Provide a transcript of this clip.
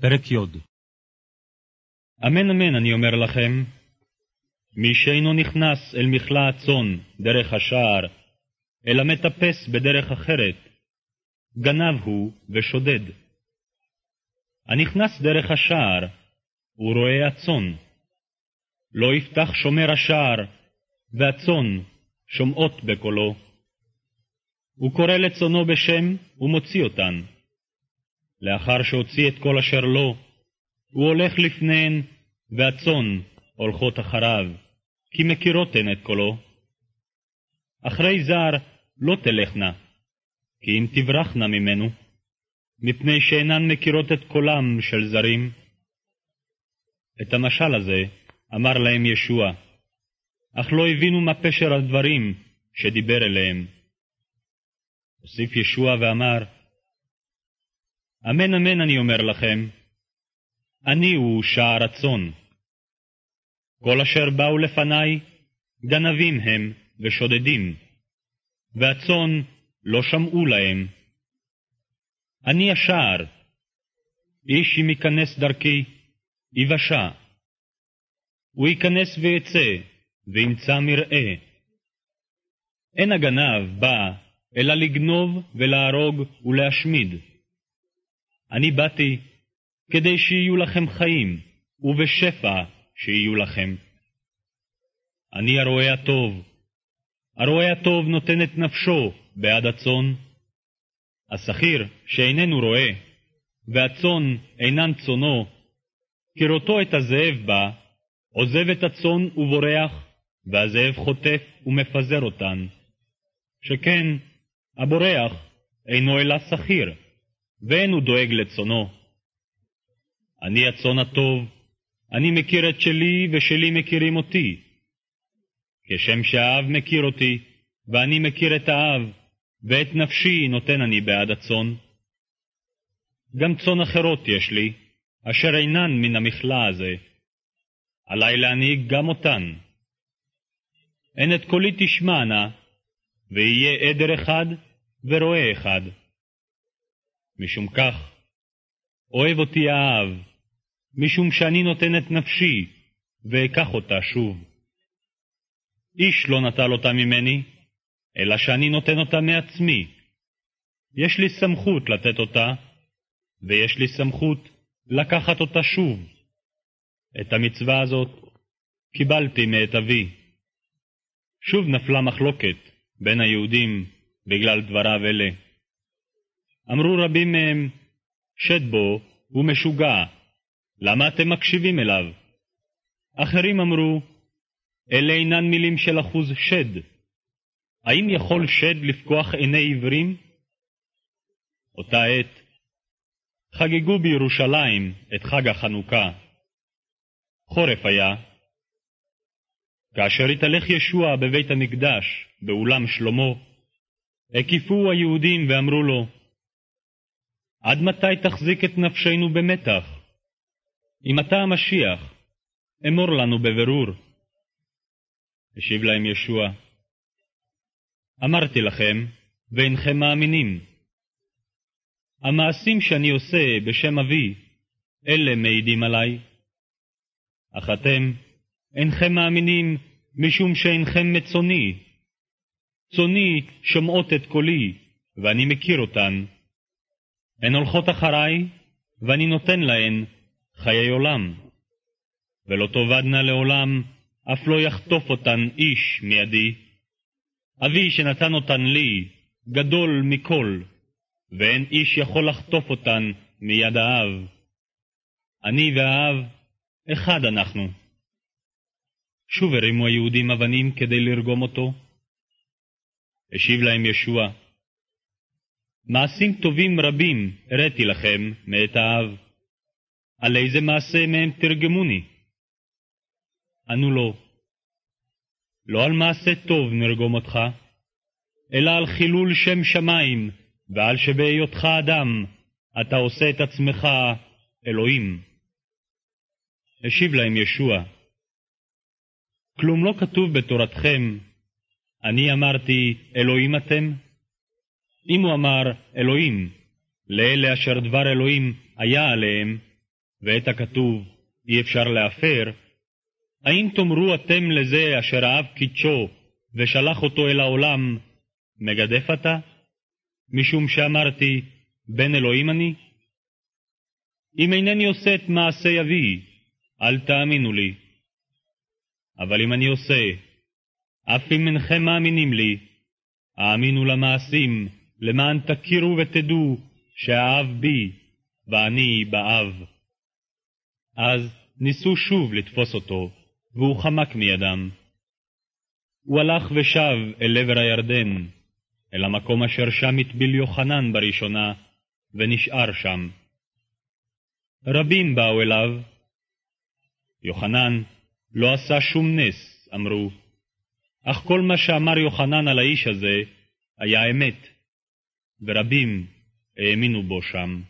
פרק י. אמן אמן אני אומר לכם, מי שאינו נכנס אל מכלה הצאן דרך השער, אלא מטפס בדרך אחרת, גנב הוא ושודד. הנכנס דרך השער, הוא רואה הצאן. לא יפתח שומר השער, והצאן שומעות בקולו. הוא קורא לצאנו בשם ומוציא אותן. לאחר שהוציא את כל אשר לו, הוא הולך לפניהן, והצאן הולכות אחריו, כי מכירות הן את קולו. אחרי זר לא תלכנה, כי אם תברחנה ממנו, מפני שאינן מכירות את קולם של זרים. את המשל הזה אמר להם ישוע, אך לא הבינו מה פשר הדברים שדיבר אליהם. הוסיף ישוע ואמר, אמן אמן אני אומר לכם, אני הוא שער הצאן. כל אשר באו לפניי, גנבים הם ושודדים, והצאן לא שמעו להם. אני השער, איש אם ייכנס דרכי, יבשע. הוא ייכנס ויצא, וימצא מרעה. אין הגנב בא אלא לגנוב ולהרוג ולהשמיד. אני באתי כדי שיהיו לכם חיים, ובשפע שיהיו לכם. אני הרועה הטוב. הרועה הטוב נותן את נפשו בעד הצאן. השכיר שאיננו רועה, והצאן אינן צאנו, כראותו את הזאב בא, עוזב את הצאן ובורח, והזאב חוטף ומפזר אותן. שכן הבורח אינו אלא שכיר, ואין הוא דואג לצונו. אני הצאן הטוב, אני מכיר את שלי ושלי מכירים אותי. כשם שהאב מכיר אותי, ואני מכיר את האב, ואת נפשי נותן אני בעד הצאן. גם צאן אחרות יש לי, אשר אינן מן המכלה הזה. עלי להנהיג גם אותן. הן את קולי תשמענה, ויהיה עדר אחד ורואה אחד. משום כך, אוהב אותי האב, משום שאני נותן את נפשי, ואקח אותה שוב. איש לא נטל אותה ממני, אלא שאני נותן אותה מעצמי. יש לי סמכות לתת אותה, ויש לי סמכות לקחת אותה שוב. את המצווה הזאת קיבלתי מאת אבי. שוב נפלה מחלוקת בין היהודים בגלל דבריו אלה. אמרו רבים מהם, שד בו הוא משוגע, למה אתם מקשיבים אליו? אחרים אמרו, אלה אינן מילים של אחוז שד. האם יכול שד לפקוח עיני עיוורים? אותה עת חגגו בירושלים את חג החנוכה. חורף היה. כאשר התהלך ישוע בבית המקדש, באולם שלמה, הקיפוהו היהודים ואמרו לו, עד מתי תחזיק את נפשנו במתח? אם אתה המשיח, אמור לנו בבירור. השיב להם ישוע, אמרתי לכם, ואינכם מאמינים. המעשים שאני עושה בשם אבי, אלה מעידים עלי. אך אתם אינכם מאמינים משום שאינכם מצוני. צוני שומעות את קולי, ואני מכיר אותן. הן הולכות אחריי, ואני נותן להן חיי עולם. ולא תאבדנה לעולם, אף לא יחטוף אותן איש מידי. אבי שנתן אותן לי, גדול מכל, ואין איש יכול לחטוף אותן מיד האב. אני והאב, אחד אנחנו. שוב הרימו היהודים אבנים כדי לרגום אותו. השיב להם ישוע, מעשים טובים רבים הראתי לכם מאת האב. על איזה מעשה מהם תרגמוני? ענו לו, לא על מעשה טוב נרגום אותך, אלא על חילול שם שמיים, ועל שבהיותך אדם, אתה עושה את עצמך אלוהים. השיב להם ישוע, כלום לא כתוב בתורתכם, אני אמרתי אלוהים אתם? אם הוא אמר אלוהים, לאלה אשר דבר אלוהים היה עליהם, ואת הכתוב אי אפשר להפר, האם תאמרו אתם לזה אשר אהב קדשו ושלח אותו אל העולם, מגדף אתה? משום שאמרתי, בן אלוהים אני? אם אינני עושה את מעשה אבי, אל תאמינו לי. אבל אם אני עושה, אף אם אינכם מאמינים לי, האמינו למעשים, למען תכירו ותדעו שהאב בי, ואני באב. אז ניסו שוב לתפוס אותו, והוא חמק מידם. הוא הלך ושב אל עבר הירדן, אל המקום אשר שם הטביל יוחנן בראשונה, ונשאר שם. רבים באו אליו. יוחנן לא עשה שום נס, אמרו, אך כל מה שאמר יוחנן על האיש הזה היה אמת, ורבים האמינו בו שם.